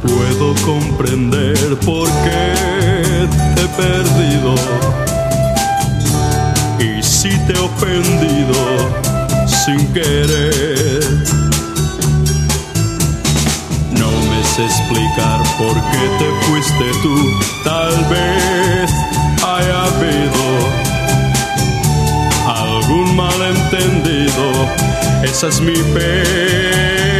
puedo comprender por qué te he perdido. Y si te he ofendido sin querer. No me sé explicar por qué te fuiste tú, tal vez haya habido algún malentendido, esa es mi pena.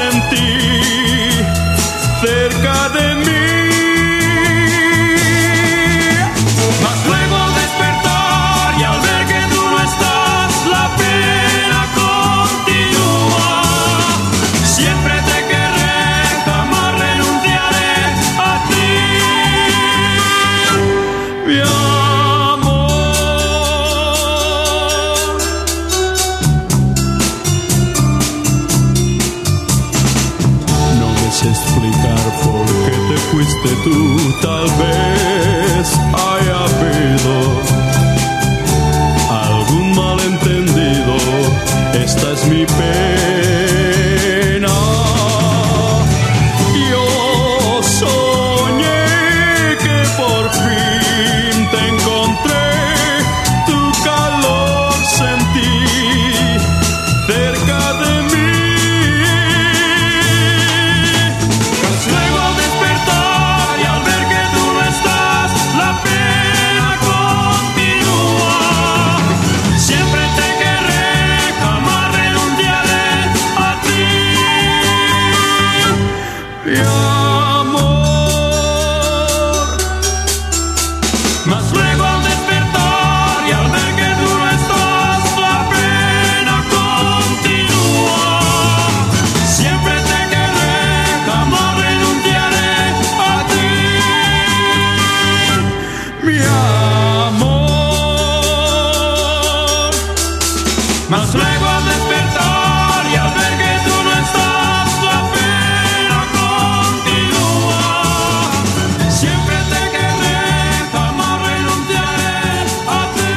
sentir. Fuiste tú, tal vez haya habido algún malentendido. Esta es mi pena. Mas luego al despertar y al ver que tú no estás, la pena continúa. Siempre te querré, jamás renunciaré a ti.